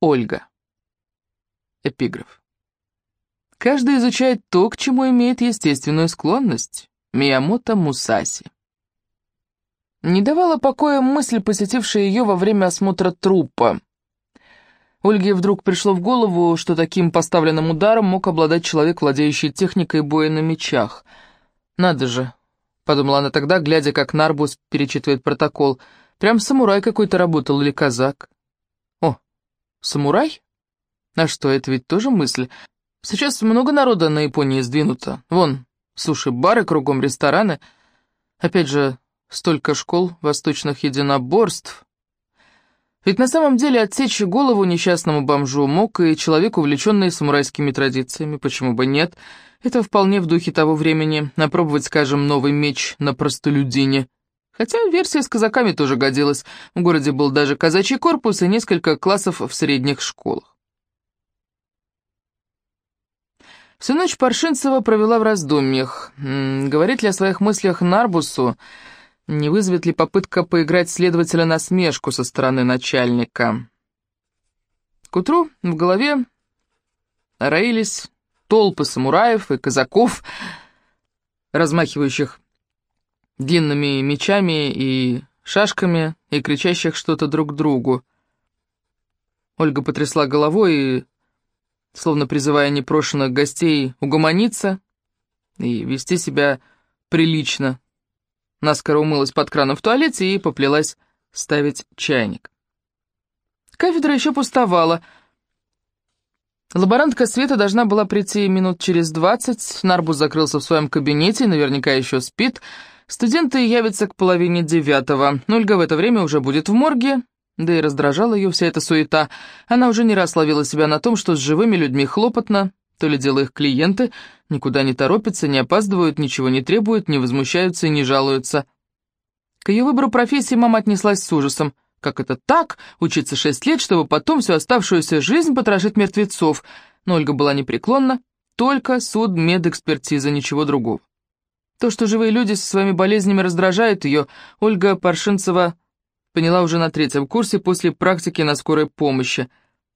Ольга. Эпиграф. Каждый изучает то, к чему имеет естественную склонность. Миямото Мусаси. Не давала покоя мысль, посетившая ее во время осмотра трупа. Ольге вдруг пришло в голову, что таким поставленным ударом мог обладать человек, владеющий техникой боя на мечах. «Надо же», — подумала она тогда, глядя, как Нарбус перечитывает протокол, — «прям самурай какой-то работал или казак». «О, самурай? А что, это ведь тоже мысль. Сейчас много народа на Японии сдвинуто. Вон, суши-бары, кругом рестораны. Опять же, столько школ восточных единоборств. Ведь на самом деле отсечь голову несчастному бомжу мог и человек, увлеченный самурайскими традициями, почему бы нет. Это вполне в духе того времени, напробовать, скажем, новый меч на простолюдине. Хотя версия с казаками тоже годилась. В городе был даже казачий корпус и несколько классов в средних школах. Всю ночь Паршинцева провела в раздумьях. Говорит ли о своих мыслях Нарбусу, не вызовет ли попытка поиграть следователя на смешку со стороны начальника. К утру в голове роились толпы самураев и казаков, размахивающих длинными мечами и шашками и кричащих что-то друг другу. Ольга потрясла головой и словно призывая непрошенных гостей угомониться и вести себя прилично. Наскоро умылась под краном в туалете и поплелась ставить чайник. Кафедра еще пустовала. Лаборантка Света должна была прийти минут через двадцать. Нарбус закрылся в своем кабинете, наверняка еще спит. Студенты явятся к половине девятого. Ольга в это время уже будет в морге, да и раздражала ее вся эта суета. Она уже не раз ловила себя на том, что с живыми людьми хлопотно, то ли дело их клиенты, никуда не торопятся, не опаздывают, ничего не требуют, не возмущаются и не жалуются. К ее выбору профессии мама отнеслась с ужасом. Как это так, учиться шесть лет, чтобы потом всю оставшуюся жизнь потрошить мертвецов? Но Ольга была непреклонна, только суд медэкспертиза, ничего другого. То, что живые люди со своими болезнями раздражают ее, Ольга Паршинцева поняла уже на третьем курсе после практики на скорой помощи.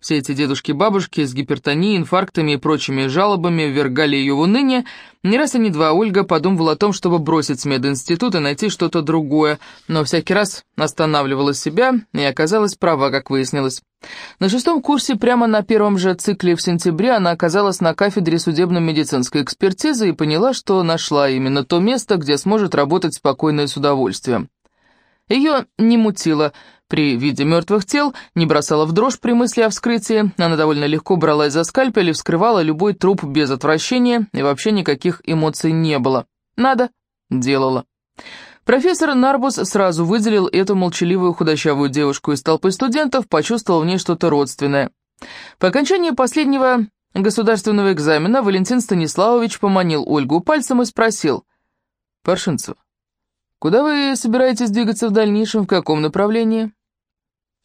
Все эти дедушки-бабушки с гипертонией, инфарктами и прочими жалобами ввергали ее в уныние. Не раз и не два Ольга подумывала о том, чтобы бросить мединститут и найти что-то другое, но всякий раз останавливала себя и оказалась права, как выяснилось. На шестом курсе, прямо на первом же цикле в сентябре, она оказалась на кафедре судебно-медицинской экспертизы и поняла, что нашла именно то место, где сможет работать спокойно и с удовольствием. Ее не мутило при виде мертвых тел, не бросала в дрожь при мысли о вскрытии, она довольно легко бралась за скальпель и вскрывала любой труп без отвращения, и вообще никаких эмоций не было. Надо — делала. Профессор Нарбус сразу выделил эту молчаливую худощавую девушку из толпы студентов, почувствовал в ней что-то родственное. По окончании последнего государственного экзамена Валентин Станиславович поманил Ольгу пальцем и спросил. «Паршинцев, Куда вы собираетесь двигаться в дальнейшем, в каком направлении?»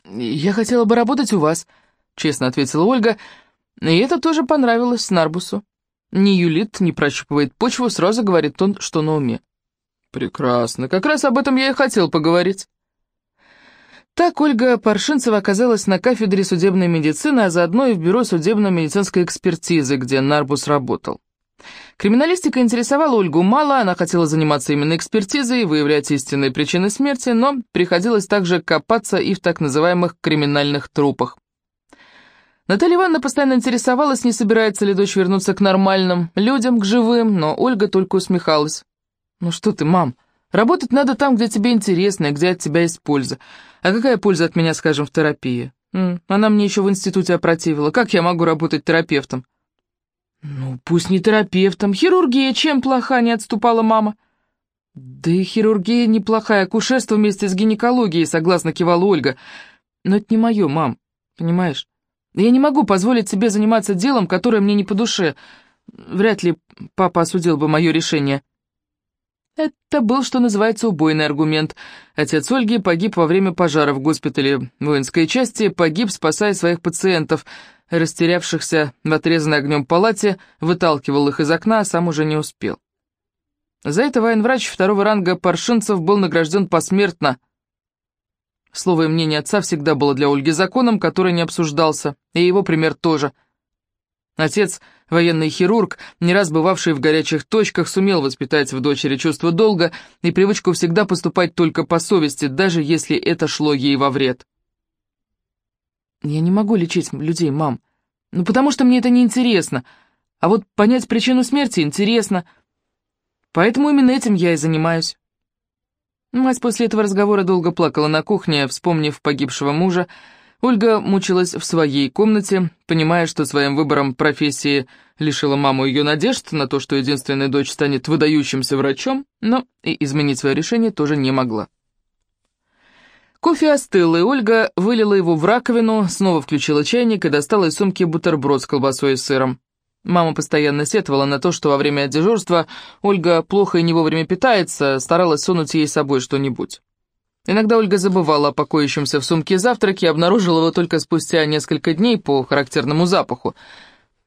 «Я хотела бы работать у вас», — честно ответила Ольга, и это тоже понравилось Нарбусу. Не юлит, не прощупывает почву, сразу говорит он, что на уме. «Прекрасно, как раз об этом я и хотел поговорить». Так Ольга Паршинцева оказалась на кафедре судебной медицины, а заодно и в бюро судебно-медицинской экспертизы, где Нарбус работал. Криминалистика интересовала Ольгу мало, она хотела заниматься именно экспертизой, выявлять истинные причины смерти, но приходилось также копаться и в так называемых криминальных трупах. Наталья Ивановна постоянно интересовалась, не собирается ли дочь вернуться к нормальным людям, к живым, но Ольга только усмехалась. «Ну что ты, мам, работать надо там, где тебе интересно и где от тебя есть польза. А какая польза от меня, скажем, в терапии? Она мне еще в институте опротивила. Как я могу работать терапевтом?» «Ну, пусть не терапевтом. Хирургия чем плоха?» — не отступала мама. «Да и хирургия неплохая, акушерство вместе с гинекологией», — согласно кивала Ольга. «Но это не мое, мам, понимаешь? Я не могу позволить себе заниматься делом, которое мне не по душе. Вряд ли папа осудил бы мое решение». Это был, что называется, убойный аргумент. Отец Ольги погиб во время пожара в госпитале воинской части, погиб, спасая своих пациентов — растерявшихся в отрезанной огнем палате, выталкивал их из окна, а сам уже не успел. За это военврач второго ранга Паршинцев был награжден посмертно. Слово и мнение отца всегда было для Ольги законом, который не обсуждался, и его пример тоже. Отец, военный хирург, не раз бывавший в горячих точках, сумел воспитать в дочери чувство долга и привычку всегда поступать только по совести, даже если это шло ей во вред. «Я не могу лечить людей, мам. Ну, потому что мне это не интересно. А вот понять причину смерти интересно. Поэтому именно этим я и занимаюсь». Мать после этого разговора долго плакала на кухне, вспомнив погибшего мужа. Ольга мучилась в своей комнате, понимая, что своим выбором профессии лишила маму ее надежд на то, что единственная дочь станет выдающимся врачом, но и изменить свое решение тоже не могла. Кофе остыл, и Ольга вылила его в раковину, снова включила чайник и достала из сумки бутерброд с колбасой и сыром. Мама постоянно сетовала на то, что во время дежурства Ольга плохо и не вовремя питается, старалась сунуть ей с собой что-нибудь. Иногда Ольга забывала о покоящемся в сумке завтраке и обнаружила его только спустя несколько дней по характерному запаху.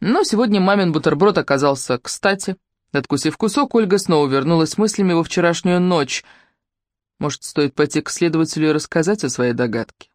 Но сегодня мамин бутерброд оказался кстати. Откусив кусок, Ольга снова вернулась мыслями во вчерашнюю ночь — может, стоит пойти к следователю и рассказать о своей догадке?